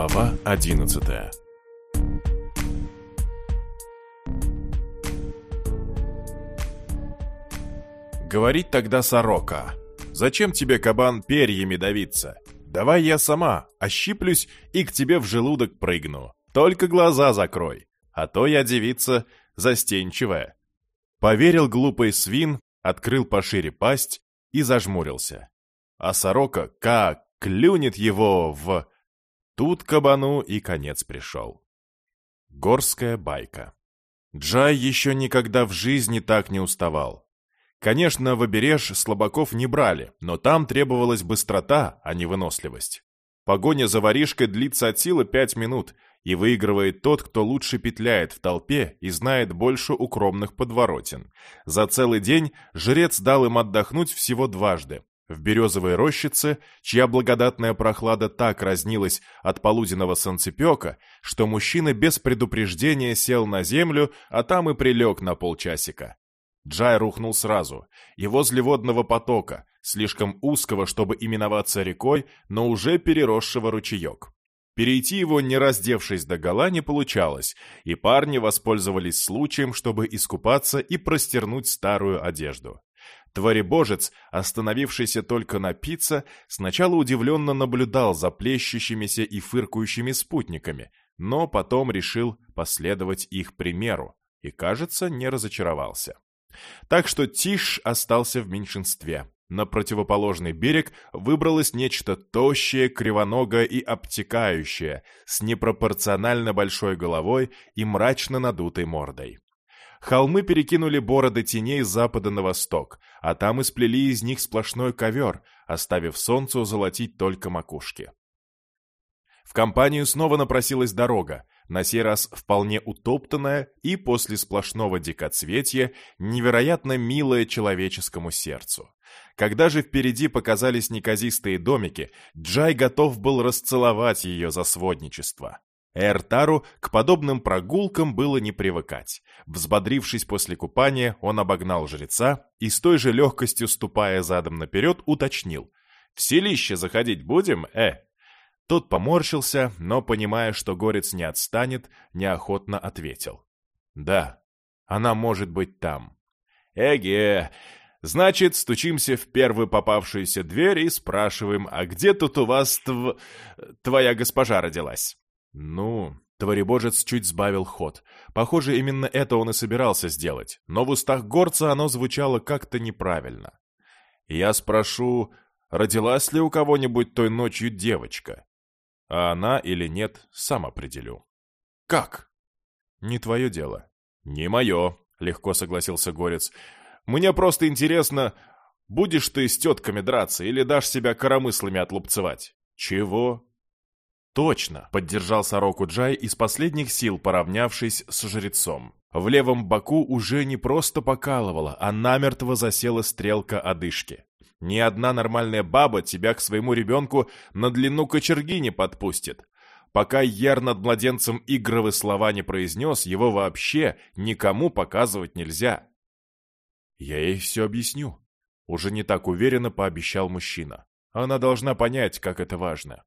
Глава одиннадцатая Говорит тогда сорока. «Зачем тебе, кабан, перьями давиться? Давай я сама ощиплюсь и к тебе в желудок прыгну. Только глаза закрой, а то я девица застенчивая». Поверил глупый свин, открыл пошире пасть и зажмурился. А сорока как клюнет его в... Тут кабану и конец пришел. Горская байка. Джай еще никогда в жизни так не уставал. Конечно, в обереж слабаков не брали, но там требовалась быстрота, а не выносливость. Погоня за воришкой длится от силы пять минут, и выигрывает тот, кто лучше петляет в толпе и знает больше укромных подворотен. За целый день жрец дал им отдохнуть всего дважды, в березовой рощице, чья благодатная прохлада так разнилась от полуденного солнцепека, что мужчина без предупреждения сел на землю, а там и прилег на полчасика. Джай рухнул сразу, и возле водного потока, слишком узкого, чтобы именоваться рекой, но уже переросшего ручеек. Перейти его, не раздевшись до гола, не получалось, и парни воспользовались случаем, чтобы искупаться и простернуть старую одежду. Творебожец, остановившийся только напиться, сначала удивленно наблюдал за плещущимися и фыркающими спутниками, но потом решил последовать их примеру и, кажется, не разочаровался. Так что Тиш остался в меньшинстве. На противоположный берег выбралось нечто тощее, кривоногое и обтекающее, с непропорционально большой головой и мрачно надутой мордой. Холмы перекинули бороды теней с запада на восток, а там и сплели из них сплошной ковер, оставив солнцу золотить только макушки. В компанию снова напросилась дорога, на сей раз вполне утоптанная и после сплошного дикоцветья невероятно милая человеческому сердцу. Когда же впереди показались неказистые домики, Джай готов был расцеловать ее за сводничество. Эртару к подобным прогулкам было не привыкать. Взбодрившись после купания, он обогнал жреца и с той же легкостью, ступая задом наперед, уточнил. «В селище заходить будем, э?» Тот поморщился, но, понимая, что горец не отстанет, неохотно ответил. «Да, она может быть там». «Эге, значит, стучимся в первую попавшуюся дверь и спрашиваем, а где тут у вас тв... твоя госпожа родилась?» Ну, Творебожец чуть сбавил ход. Похоже, именно это он и собирался сделать, но в устах горца оно звучало как-то неправильно. Я спрошу, родилась ли у кого-нибудь той ночью девочка? А она или нет, сам определю. Как? Не твое дело. Не мое, легко согласился горец. Мне просто интересно, будешь ты с тетками драться или дашь себя коромыслами отлупцевать? Чего? «Точно!» — поддержал сороку Джай из последних сил, поравнявшись с жрецом. В левом боку уже не просто покалывала, а намертво засела стрелка одышки. Ни одна нормальная баба тебя к своему ребенку на длину кочерги не подпустит. Пока Ер над младенцем игровые слова не произнес, его вообще никому показывать нельзя. «Я ей все объясню», — уже не так уверенно пообещал мужчина. «Она должна понять, как это важно».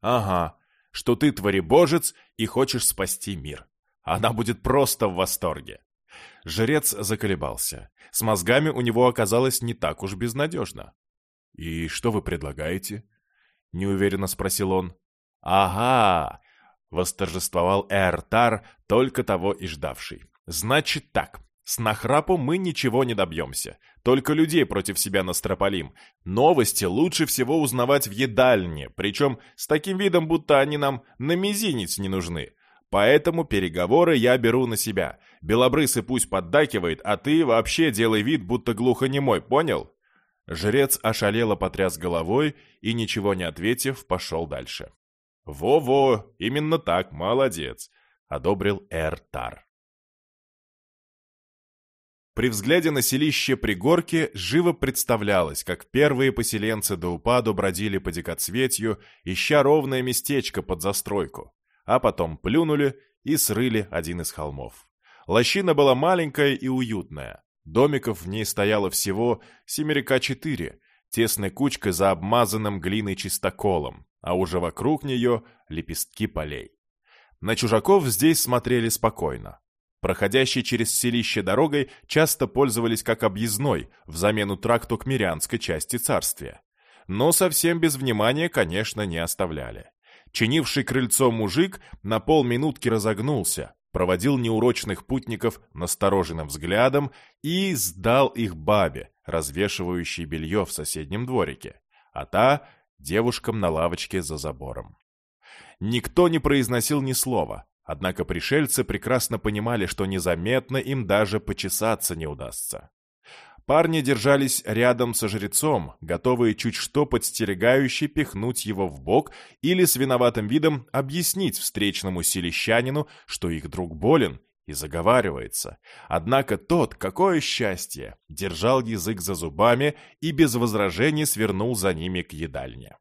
Ага, что ты творебожец и хочешь спасти мир. Она будет просто в восторге. Жрец заколебался. С мозгами у него оказалось не так уж безнадежно. «И что вы предлагаете?» — неуверенно спросил он. «Ага!» — восторжествовал Эртар, только того и ждавший. «Значит так, с нахрапом мы ничего не добьемся. Только людей против себя настропалим. Новости лучше всего узнавать в едальне, причем с таким видом, будто они нам на мизинец не нужны. Поэтому переговоры я беру на себя. Белобрысый пусть поддакивает, а ты вообще делай вид, будто глухонемой, понял?» Жрец ошалело потряс головой и, ничего не ответив, пошел дальше. «Во-во, именно так, молодец», — одобрил Эртар. При взгляде на селище Пригорки живо представлялось, как первые поселенцы до упаду бродили по дикоцветью, ища ровное местечко под застройку, а потом плюнули и срыли один из холмов. Лощина была маленькая и уютная. Домиков в ней стояло всего семерика четыре, тесной кучкой за обмазанным глиной чистоколом. а уже вокруг нее лепестки полей. На чужаков здесь смотрели спокойно. Проходящие через селище дорогой часто пользовались как объездной, взамену тракту к мирянской части царствия. Но совсем без внимания, конечно, не оставляли. Чинивший крыльцо мужик на полминутки разогнулся, проводил неурочных путников настороженным взглядом и сдал их бабе, развешивающей белье в соседнем дворике, а та — девушкам на лавочке за забором. Никто не произносил ни слова, однако пришельцы прекрасно понимали, что незаметно им даже почесаться не удастся. Парни держались рядом со жрецом, готовые чуть что подстерегающе пихнуть его в бок или с виноватым видом объяснить встречному селищанину, что их друг болен и заговаривается. Однако тот, какое счастье, держал язык за зубами и без возражений свернул за ними к едальне.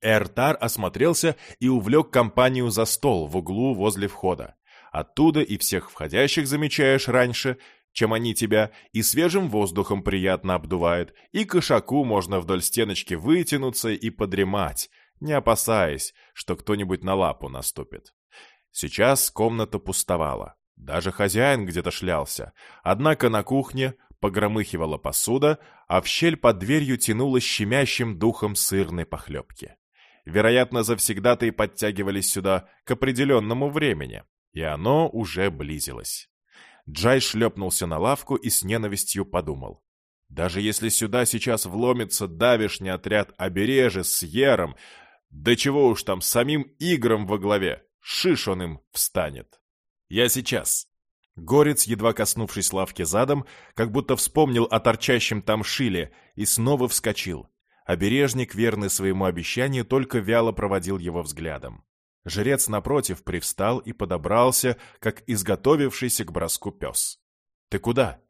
Эртар осмотрелся и увлек компанию за стол в углу возле входа. Оттуда и всех входящих замечаешь раньше, чем они тебя, и свежим воздухом приятно обдувает, и кошаку можно вдоль стеночки вытянуться и подремать, не опасаясь, что кто-нибудь на лапу наступит. Сейчас комната пустовала. Даже хозяин где-то шлялся. Однако на кухне погромыхивала посуда, а в щель под дверью тянуло щемящим духом сырной похлебки. Вероятно, завсегдаты подтягивались сюда к определенному времени, и оно уже близилось. Джай шлепнулся на лавку и с ненавистью подумал. Даже если сюда сейчас вломится давишний отряд обережи с Ером, да чего уж там, самим Игром во главе, шиш он им встанет. Я сейчас. Горец, едва коснувшись лавки задом, как будто вспомнил о торчащем там шиле и снова вскочил. Обережник, верный своему обещанию, только вяло проводил его взглядом. Жрец, напротив, привстал и подобрался, как изготовившийся к броску пес. «Ты куда?»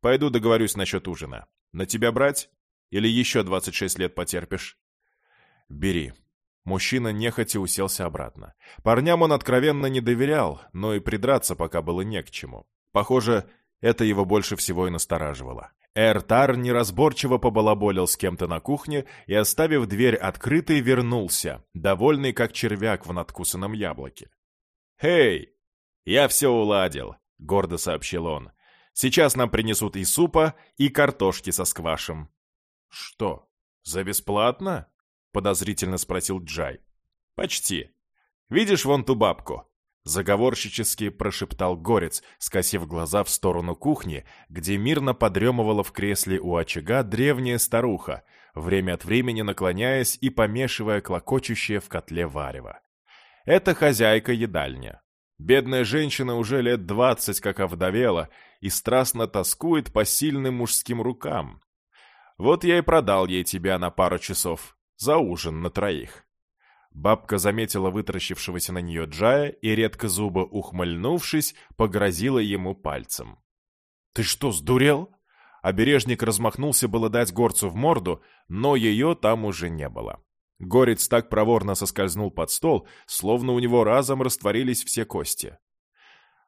«Пойду договорюсь насчет ужина. На тебя брать? Или еще двадцать шесть лет потерпишь?» «Бери». Мужчина нехотя уселся обратно. Парням он откровенно не доверял, но и придраться пока было не к чему. Похоже, это его больше всего и настораживало. Эртар неразборчиво побалаболил с кем-то на кухне и, оставив дверь открытой, вернулся, довольный как червяк в надкусанном яблоке. «Эй, я все уладил», — гордо сообщил он. «Сейчас нам принесут и супа, и картошки со сквашем». «Что, за бесплатно?» — подозрительно спросил Джай. «Почти. Видишь вон ту бабку? Заговорщически прошептал Горец, скосив глаза в сторону кухни, где мирно подремывала в кресле у очага древняя старуха, время от времени наклоняясь и помешивая клокочущее в котле варево. Это хозяйка едальня. Бедная женщина уже лет двадцать как овдовела и страстно тоскует по сильным мужским рукам. Вот я и продал ей тебя на пару часов, за ужин на троих. Бабка заметила вытаращившегося на нее Джая и, редко зубы ухмыльнувшись, погрозила ему пальцем. «Ты что, сдурел?» Обережник размахнулся было дать горцу в морду, но ее там уже не было. Горец так проворно соскользнул под стол, словно у него разом растворились все кости.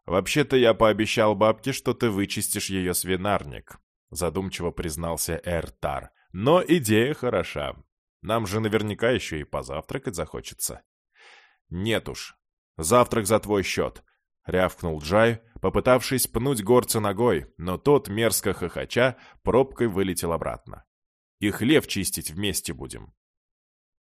«Вообще-то я пообещал бабке, что ты вычистишь ее свинарник», задумчиво признался Эртар. «Но идея хороша. Нам же наверняка еще и позавтракать захочется. Нет уж. Завтрак за твой счет. Рявкнул Джай, попытавшись пнуть горца ногой, но тот, мерзко хохоча, пробкой вылетел обратно. И хлеб чистить вместе будем.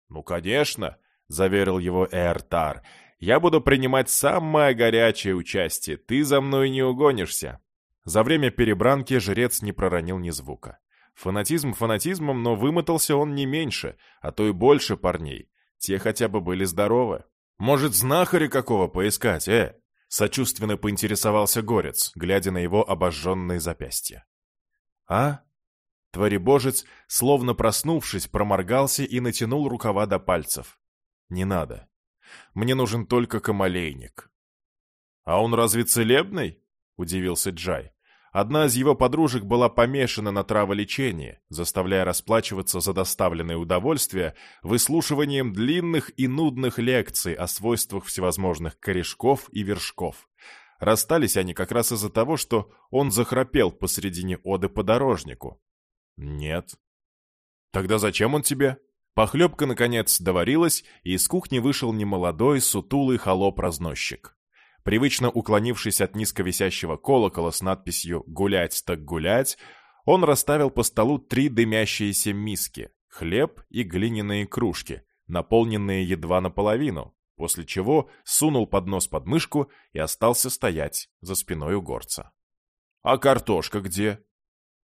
«Ну, конечно», — заверил его Эртар, — «я буду принимать самое горячее участие, ты за мной не угонишься». За время перебранки жрец не проронил ни звука. Фанатизм фанатизмом, но вымотался он не меньше, а то и больше парней. Те хотя бы были здоровы. Может, знахаря какого поискать, э? Сочувственно поинтересовался Горец, глядя на его обожженные запястья. А? Творебожец, словно проснувшись, проморгался и натянул рукава до пальцев. Не надо. Мне нужен только камалейник. А он разве целебный? Удивился Джай. Одна из его подружек была помешана на траволечении, заставляя расплачиваться за доставленное удовольствие выслушиванием длинных и нудных лекций о свойствах всевозможных корешков и вершков. Расстались они как раз из-за того, что он захрапел посредине оды подорожнику. «Нет». «Тогда зачем он тебе?» — Похлебка, наконец, доварилась, и из кухни вышел немолодой, сутулый холоп-разносчик. Привычно уклонившись от низко висящего колокола с надписью «Гулять так гулять», он расставил по столу три дымящиеся миски, хлеб и глиняные кружки, наполненные едва наполовину, после чего сунул поднос под мышку и остался стоять за спиной у горца. «А картошка где?»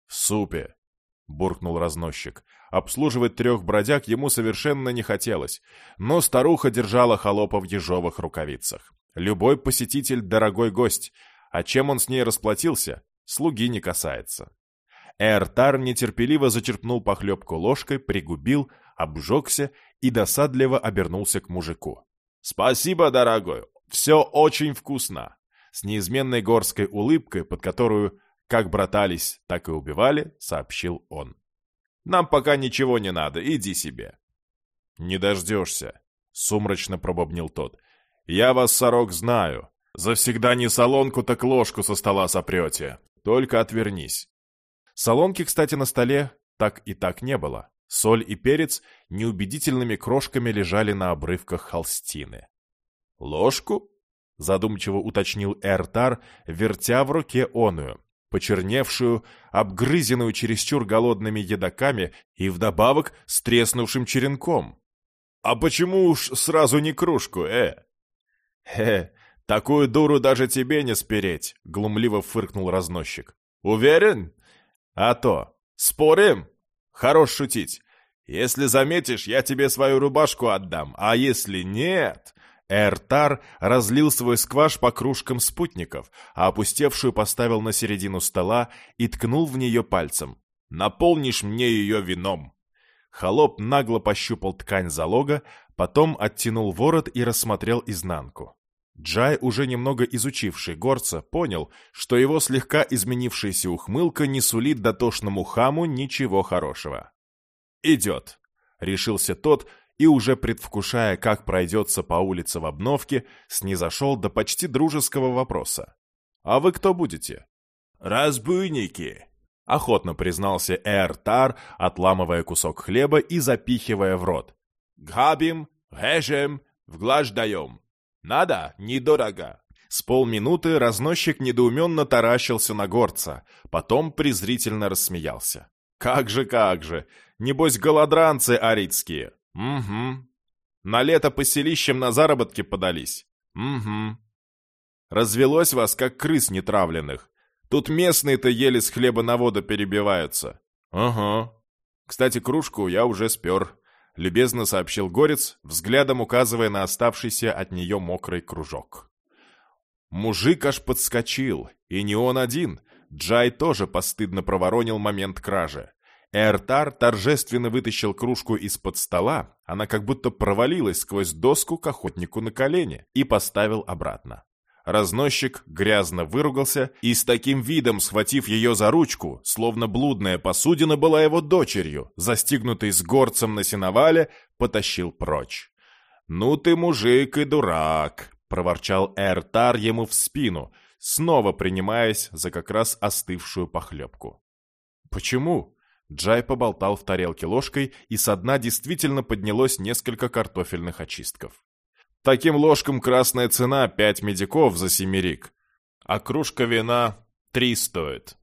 «В супе», — буркнул разносчик. Обслуживать трех бродяг ему совершенно не хотелось, но старуха держала холопа в ежовых рукавицах. Любой посетитель — дорогой гость, а чем он с ней расплатился, слуги не касается. Эртар нетерпеливо зачерпнул похлебку ложкой, пригубил, обжегся и досадливо обернулся к мужику. «Спасибо, дорогой, все очень вкусно!» С неизменной горской улыбкой, под которую как братались, так и убивали, сообщил он. «Нам пока ничего не надо, иди себе». «Не дождешься», — сумрачно пробобнил тот. «Я вас, сорок, знаю. Завсегда не солонку, так ложку со стола сопрете. Только отвернись». Солонки, кстати, на столе так и так не было. Соль и перец неубедительными крошками лежали на обрывках холстины. «Ложку?» — задумчиво уточнил Эртар, вертя в руке оную почерневшую, обгрызенную чересчур голодными едоками и вдобавок с треснувшим черенком. «А почему уж сразу не кружку, э?» «Хе, такую дуру даже тебе не спереть», — глумливо фыркнул разносчик. «Уверен? А то. Спорим? Хорош шутить. Если заметишь, я тебе свою рубашку отдам, а если нет, Эртар разлил свой скваж по кружкам спутников, а опустевшую поставил на середину стола и ткнул в нее пальцем. «Наполнишь мне ее вином!» Холоп нагло пощупал ткань залога, потом оттянул ворот и рассмотрел изнанку. Джай, уже немного изучивший горца, понял, что его слегка изменившаяся ухмылка не сулит дотошному хаму ничего хорошего. «Идет», — решился тот, и, уже предвкушая, как пройдется по улице в обновке, снизошел до почти дружеского вопроса. «А вы кто будете?» «Разбойники!» — охотно признался Эртар, отламывая кусок хлеба и запихивая в рот. «Габим, режем, вглаждаем. Надо, недорого». С полминуты разносчик недоуменно таращился на горца, потом презрительно рассмеялся. «Как же, как же! Небось, голодранцы арицкие! «Угу. На лето поселищем на заработки подались. Угу. Развелось вас, как крыс нетравленных. Тут местные-то еле с хлеба на воду перебиваются. Ага. Кстати, кружку я уже спер. Любезно сообщил Горец, взглядом указывая на оставшийся от нее мокрый кружок. Мужик аж подскочил, и не он один. Джай тоже постыдно проворонил момент кражи. Эртар торжественно вытащил кружку из-под стола, она как будто провалилась сквозь доску к охотнику на колени, и поставил обратно. Разносчик грязно выругался и с таким видом, схватив ее за ручку, словно блудная посудина была его дочерью, застигнутой с горцем на сеновале, потащил прочь. «Ну ты мужик и дурак!» — проворчал Эртар ему в спину, снова принимаясь за как раз остывшую похлебку. «Почему?» Джай поболтал в тарелке ложкой, и со дна действительно поднялось несколько картофельных очистков. Таким ложкам красная цена пять медиков за семерик, а кружка вина три стоит.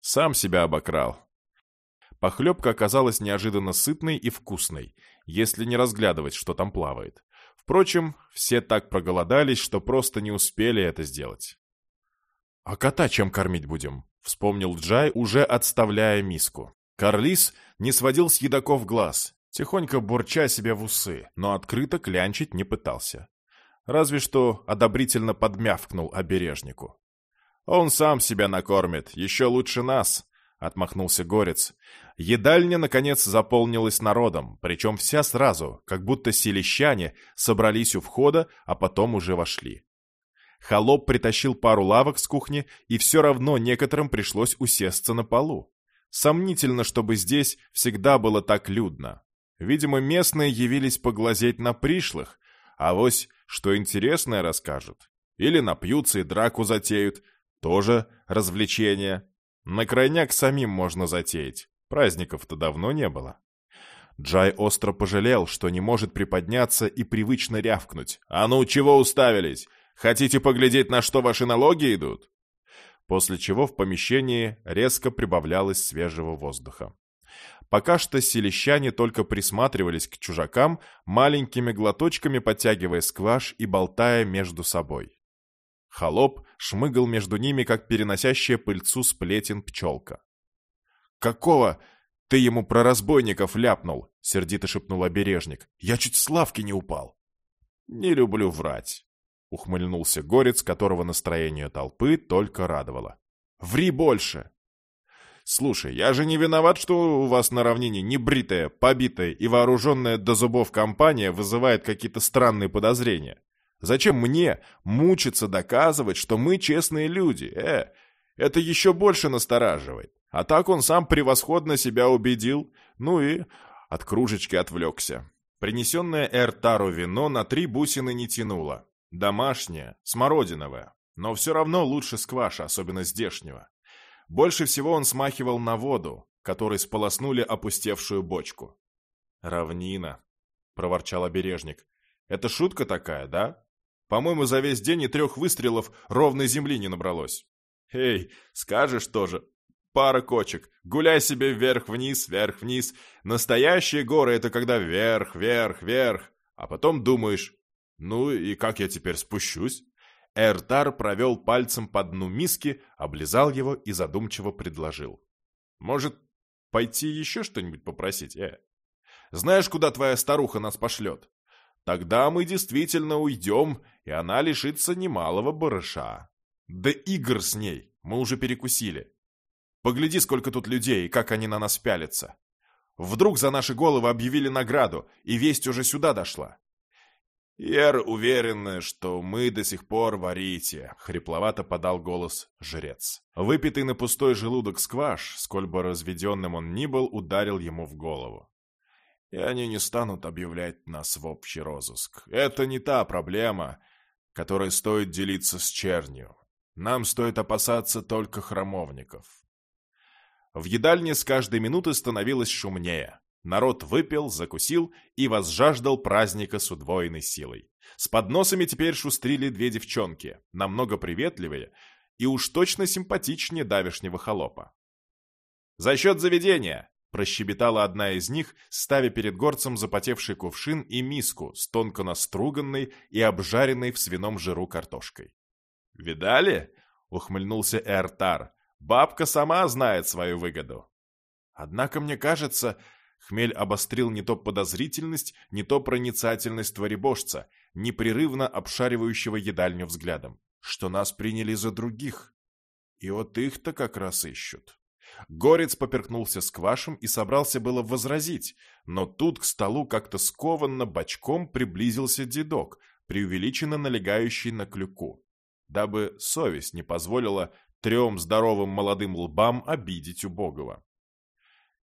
Сам себя обокрал. Похлебка оказалась неожиданно сытной и вкусной, если не разглядывать, что там плавает. Впрочем, все так проголодались, что просто не успели это сделать. «А кота чем кормить будем?» — вспомнил Джай, уже отставляя миску. Карлис не сводил с едоков глаз, тихонько бурча себе в усы, но открыто клянчить не пытался. Разве что одобрительно подмявкнул обережнику. «Он сам себя накормит, еще лучше нас», — отмахнулся Горец. Едальня, наконец, заполнилась народом, причем вся сразу, как будто селищане собрались у входа, а потом уже вошли. Холоп притащил пару лавок с кухни, и все равно некоторым пришлось усесться на полу. Сомнительно, чтобы здесь всегда было так людно. Видимо, местные явились поглазеть на пришлых, а вось что интересное расскажут. Или напьются и драку затеют. Тоже развлечение. На крайняк самим можно затеять. Праздников-то давно не было. Джай остро пожалел, что не может приподняться и привычно рявкнуть. «А ну, чего уставились? Хотите поглядеть, на что ваши налоги идут?» После чего в помещении резко прибавлялось свежего воздуха. Пока что селищане только присматривались к чужакам, маленькими глоточками подтягивая скваш и болтая между собой. Холоп шмыгал между ними, как переносящая пыльцу сплетен пчелка. «Какого ты ему про разбойников ляпнул?» — сердито шепнул обережник. «Я чуть с лавки не упал». «Не люблю врать», — ухмыльнулся горец, которого настроение толпы только радовало. «Ври больше!» «Слушай, я же не виноват, что у вас на равнине небритая, побитая и вооруженная до зубов компания вызывает какие-то странные подозрения. Зачем мне мучиться доказывать, что мы честные люди? Э, это еще больше настораживает. А так он сам превосходно себя убедил, ну и от кружечки отвлекся. Принесенное Эртару вино на три бусины не тянуло. Домашнее, смородиновое, но все равно лучше скваша, особенно здешнего. Больше всего он смахивал на воду, которой сполоснули опустевшую бочку. «Равнина», — проворчал обережник. «Это шутка такая, да? По-моему, за весь день и трех выстрелов ровной земли не набралось». «Эй, скажешь тоже. Пара кочек. Гуляй себе вверх-вниз, вверх-вниз. Настоящие горы — это когда вверх, вверх, вверх. А потом думаешь, ну и как я теперь спущусь?» Эртар провел пальцем по дну миски, облизал его и задумчиво предложил. «Может, пойти еще что-нибудь попросить, э? Знаешь, куда твоя старуха нас пошлет? Тогда мы действительно уйдем, и она лишится немалого барыша. Да игр с ней мы уже перекусили. Погляди, сколько тут людей, и как они на нас пялятся. Вдруг за наши головы объявили награду, и весть уже сюда дошла. «Ер уверен, что мы до сих пор варите», — хрипловато подал голос жрец. Выпитый на пустой желудок скваш, сколь бы разведенным он ни был, ударил ему в голову. «И они не станут объявлять нас в общий розыск. Это не та проблема, которой стоит делиться с чернью. Нам стоит опасаться только храмовников». В едальне с каждой минуты становилось шумнее. Народ выпил, закусил и возжаждал праздника с удвоенной силой. С подносами теперь шустрили две девчонки, намного приветливее и уж точно симпатичнее давешнего холопа. «За счет заведения!» – прощебетала одна из них, ставя перед горцем запотевший кувшин и миску с тонко наструганной и обжаренной в свином жиру картошкой. «Видали?» – ухмыльнулся Эртар. «Бабка сама знает свою выгоду». «Однако, мне кажется, Хмель обострил не то подозрительность, не то проницательность творебожца, непрерывно обшаривающего едальню взглядом, что нас приняли за других. И вот их-то как раз ищут. Горец поперкнулся с квашем и собрался было возразить, но тут к столу как-то скованно бочком приблизился дедок, преувеличенно налегающий на клюку, дабы совесть не позволила трем здоровым молодым лбам обидеть убогого.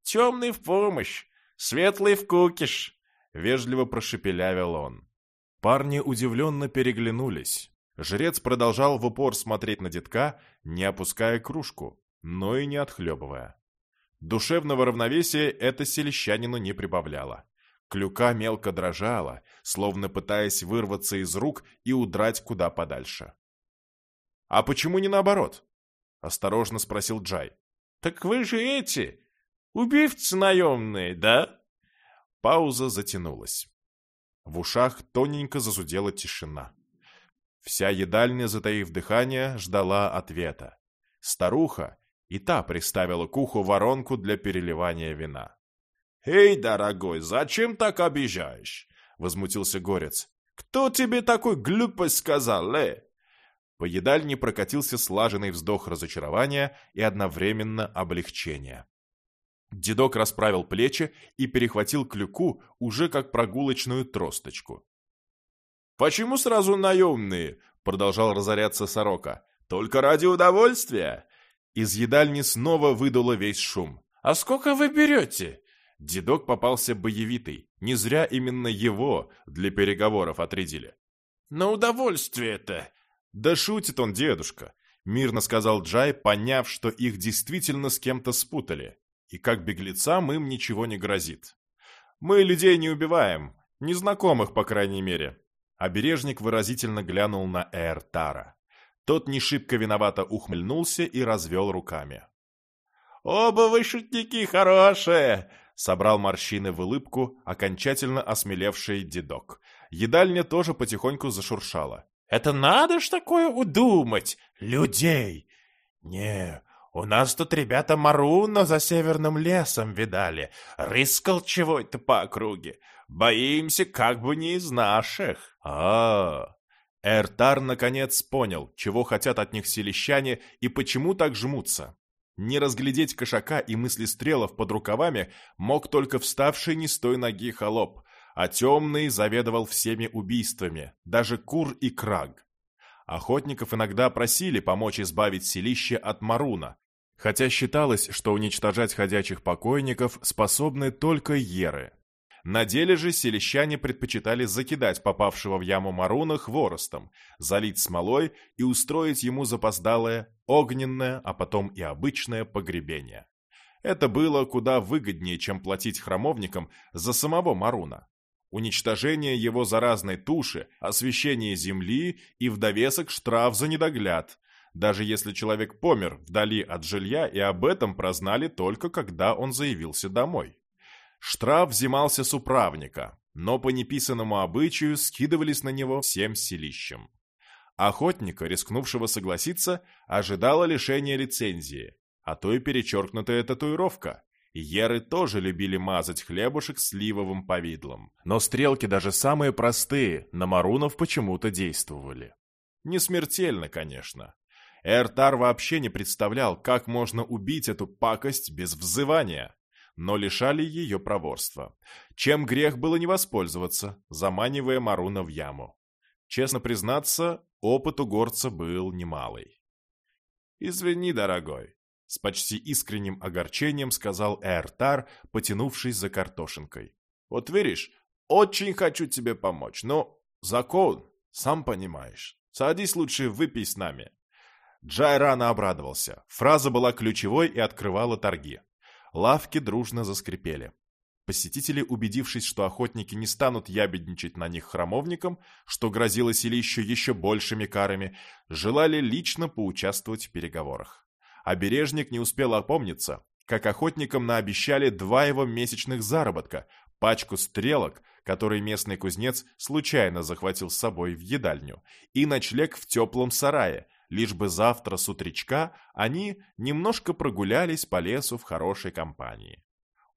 Темный в помощь, светлый в кукиш!» — вежливо прошепелявил он. Парни удивленно переглянулись. Жрец продолжал в упор смотреть на детка, не опуская кружку, но и не отхлебывая. Душевного равновесия это селищанину не прибавляло. Клюка мелко дрожала, словно пытаясь вырваться из рук и удрать куда подальше. «А почему не наоборот?» — осторожно спросил Джай. «Так вы же эти, Убивцы наемные, да?» Пауза затянулась. В ушах тоненько зазудела тишина. Вся едальня, затаив дыхание, ждала ответа. Старуха и та приставила к уху воронку для переливания вина. «Эй, дорогой, зачем так обижаешь?» — возмутился Горец. «Кто тебе такой глупость сказал, э?» По едальне прокатился слаженный вздох разочарования и одновременно облегчения. Дедок расправил плечи и перехватил клюку уже как прогулочную тросточку. «Почему сразу наемные?» — продолжал разоряться сорока. «Только ради удовольствия!» Из едальни снова выдуло весь шум. «А сколько вы берете?» Дедок попался боевитый. Не зря именно его для переговоров отрядили. «На удовольствие-то!» «Да шутит он, дедушка!» Мирно сказал Джай, поняв, что их действительно с кем-то спутали и как беглецам им ничего не грозит. Мы людей не убиваем, незнакомых, по крайней мере». Обережник выразительно глянул на Эртара. Тот не шибко виновато ухмыльнулся и развел руками. «Оба вы шутники хорошие!» — собрал морщины в улыбку окончательно осмелевший дедок. Едальня тоже потихоньку зашуршала. «Это надо ж такое удумать! Людей! Не, у нас тут ребята Маруна за северным лесом видали. Рыскал чего-то по округе. Боимся, как бы не из наших. А, -а, -а. Эртар наконец понял, чего хотят от них селищане и почему так жмутся. Не разглядеть кошака и мысли стрелов под рукавами мог только вставший не с той ноги холоп, а темный заведовал всеми убийствами, даже кур и краг. Охотников иногда просили помочь избавить селище от Маруна, хотя считалось, что уничтожать ходячих покойников способны только еры. На деле же селищане предпочитали закидать попавшего в яму Маруна хворостом, залить смолой и устроить ему запоздалое, огненное, а потом и обычное погребение. Это было куда выгоднее, чем платить храмовникам за самого Маруна. Уничтожение его заразной туши, освещение земли и в довесок штраф за недогляд, даже если человек помер вдали от жилья и об этом прознали только когда он заявился домой. Штраф взимался с управника, но по неписанному обычаю скидывались на него всем селищем. Охотника, рискнувшего согласиться, ожидало лишение лицензии, а то и перечеркнутая татуировка. Еры тоже любили мазать хлебушек сливовым повидлом. Но стрелки даже самые простые на марунов почему-то действовали. Не смертельно, конечно. Эртар вообще не представлял, как можно убить эту пакость без взывания но лишали ее проворства. Чем грех было не воспользоваться, заманивая Маруна в яму. Честно признаться, опыт у горца был немалый. «Извини, дорогой», — с почти искренним огорчением сказал Эртар, потянувшись за картошинкой. «Вот видишь, очень хочу тебе помочь, но закон, сам понимаешь. Садись лучше, выпей с нами». Джай рано обрадовался. Фраза была ключевой и открывала торги. Лавки дружно заскрипели. Посетители, убедившись, что охотники не станут ябедничать на них храмовником, что грозило селищу еще большими карами, желали лично поучаствовать в переговорах. Обережник не успел опомниться, как охотникам наобещали два его месячных заработка, пачку стрелок, который местный кузнец случайно захватил с собой в едальню, и ночлег в теплом сарае, лишь бы завтра с утречка они немножко прогулялись по лесу в хорошей компании.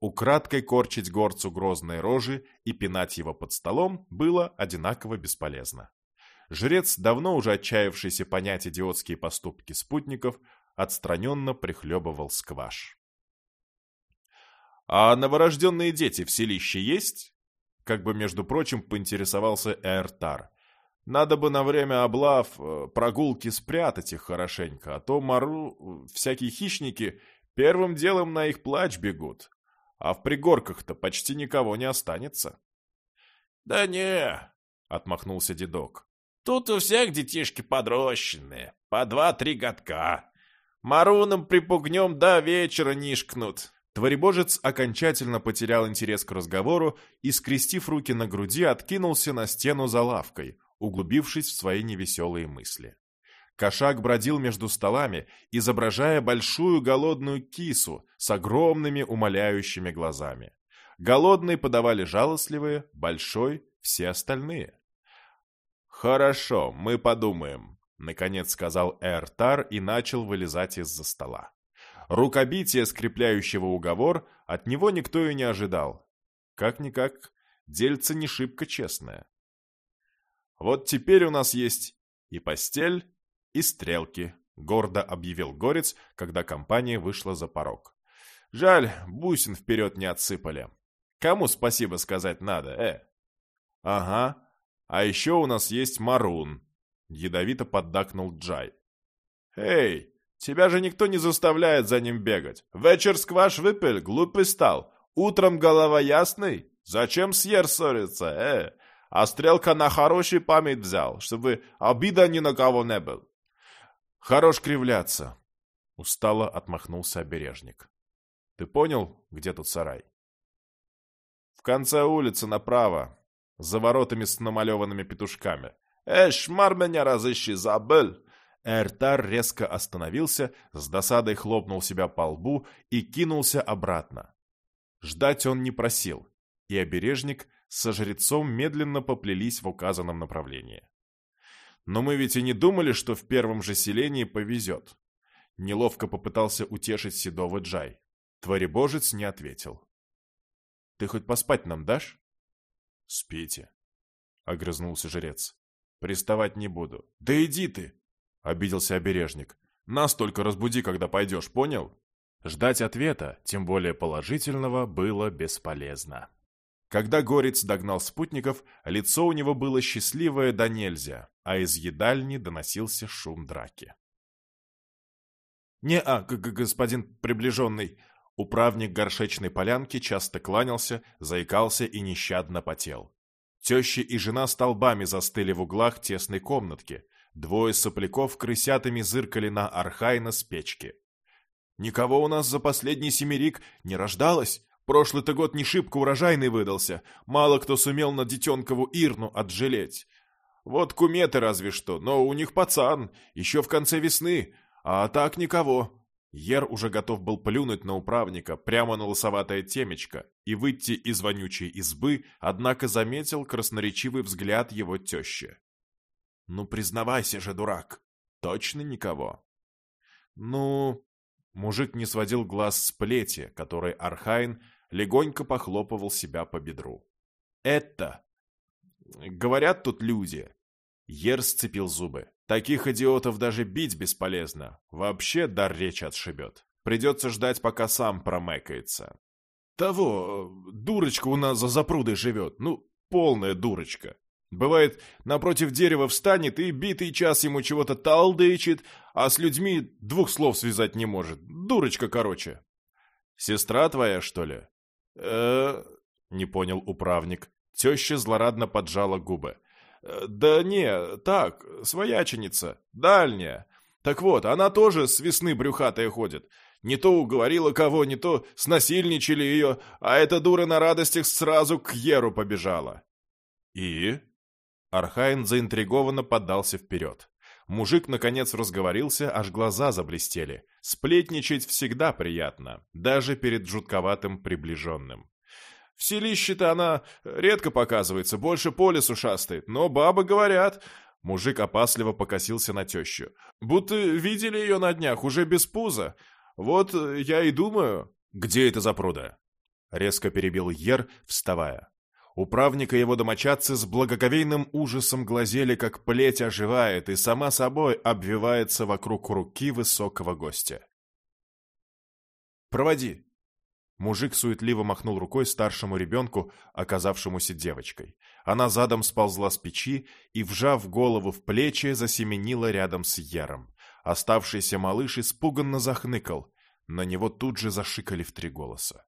Украдкой корчить горцу грозные рожи и пинать его под столом было одинаково бесполезно. Жрец, давно уже отчаявшийся понять идиотские поступки спутников, отстраненно прихлебывал скваш. «А новорожденные дети в селище есть?» Как бы, между прочим, поинтересовался Эртар, надо бы на время облав э, прогулки спрятать их хорошенько, а то мару всякие хищники первым делом на их плач бегут, а в пригорках-то почти никого не останется. — Да не, — отмахнулся дедок, — тут у всех детишки подрощенные, по два-три годка. Маруном припугнем до вечера нишкнут. Творебожец окончательно потерял интерес к разговору и, скрестив руки на груди, откинулся на стену за лавкой, углубившись в свои невеселые мысли. Кошак бродил между столами, изображая большую голодную кису с огромными умоляющими глазами. Голодные подавали жалостливые, большой — все остальные. «Хорошо, мы подумаем», — наконец сказал Эртар и начал вылезать из-за стола. Рукобитие, скрепляющего уговор, от него никто и не ожидал. Как-никак, дельце не шибко честное. Вот теперь у нас есть и постель, и стрелки», — гордо объявил Горец, когда компания вышла за порог. «Жаль, бусин вперед не отсыпали. Кому спасибо сказать надо, э?» «Ага, а еще у нас есть Марун», — ядовито поддакнул Джай. «Эй, тебя же никто не заставляет за ним бегать. Вечер скваш выпил, глупый стал. Утром голова ясный? Зачем съер ссориться, э? а Стрелка на хороший память взял, чтобы обида ни на кого не был. Хорош кривляться, устало отмахнулся обережник. Ты понял, где тут сарай? конце улицы направо, за воротами с намалеванными петушками. Эш, мар меня разыщи, забыл!» Эртар резко остановился, с досадой хлопнул себя по лбу и кинулся обратно. Ждать он не просил, и обережник со жрецом медленно поплелись в указанном направлении. Но мы ведь и не думали, что в первом же селении повезет. Неловко попытался утешить седого Джай. Творебожец не ответил. «Ты хоть поспать нам дашь?» «Спите», — огрызнулся жрец. «Приставать не буду». «Да иди ты!» — обиделся обережник. «Нас только разбуди, когда пойдешь, понял?» Ждать ответа, тем более положительного, было бесполезно. Когда Горец догнал спутников, лицо у него было счастливое донельзя, а из едальни доносился шум драки. «Не-а, господин приближенный!» Управник горшечной полянки часто кланялся, заикался и нещадно потел. Теща и жена столбами застыли в углах тесной комнатки. Двое сопляков крысятами зыркали на Архайна с печки. «Никого у нас за последний семерик не рождалось. Прошлый-то год не шибко урожайный выдался. Мало кто сумел на детенкову Ирну отжалеть. Вот куметы разве что, но у них пацан, еще в конце весны, а так никого». Ер уже готов был плюнуть на управника прямо на лысоватое темечко и выйти из вонючей избы, однако заметил красноречивый взгляд его тещи. «Ну, признавайся же, дурак, точно никого?» «Ну...» Мужик не сводил глаз с плети, которой Архайн легонько похлопывал себя по бедру. «Это...» «Говорят тут люди...» Ер сцепил зубы. Таких идиотов даже бить бесполезно. Вообще дар речи отшибет. Придется ждать, пока сам промекается. Того, дурочка у нас за запрудой живет. Ну, полная дурочка. Бывает, напротив дерева встанет и битый час ему чего-то талдычит, а с людьми двух слов связать не может. Дурочка, короче. Сестра твоя, что ли? э не понял управник. Теща злорадно поджала губы. Э, «Да не, так, свояченица, дальняя. Так вот, она тоже с весны брюхатая ходит. Не то уговорила кого, не то снасильничали ее, а эта дура на радостях сразу к Еру побежала». «И?» Архайн заинтригованно подался вперед. Мужик, наконец, разговорился, аж глаза заблестели. Сплетничать всегда приятно, даже перед жутковатым приближенным. В селище-то она редко показывается, больше по лесу шастает. Но бабы говорят...» Мужик опасливо покосился на тещу. «Будто видели ее на днях, уже без пуза. Вот я и думаю...» «Где это за пруда?» Резко перебил Ер, вставая. Управника его домочадцы с благоговейным ужасом глазели, как плеть оживает и сама собой обвивается вокруг руки высокого гостя. «Проводи», Мужик суетливо махнул рукой старшему ребенку, оказавшемуся девочкой. Она задом сползла с печи и, вжав голову в плечи, засеменила рядом с Яром. Оставшийся малыш испуганно захныкал. На него тут же зашикали в три голоса.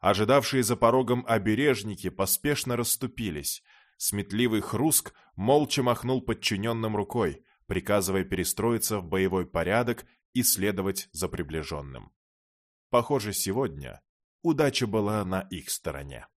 Ожидавшие за порогом обережники поспешно расступились. Сметливый хруск молча махнул подчиненным рукой, приказывая перестроиться в боевой порядок и следовать за приближенным. Похоже, сегодня удача была на их стороне.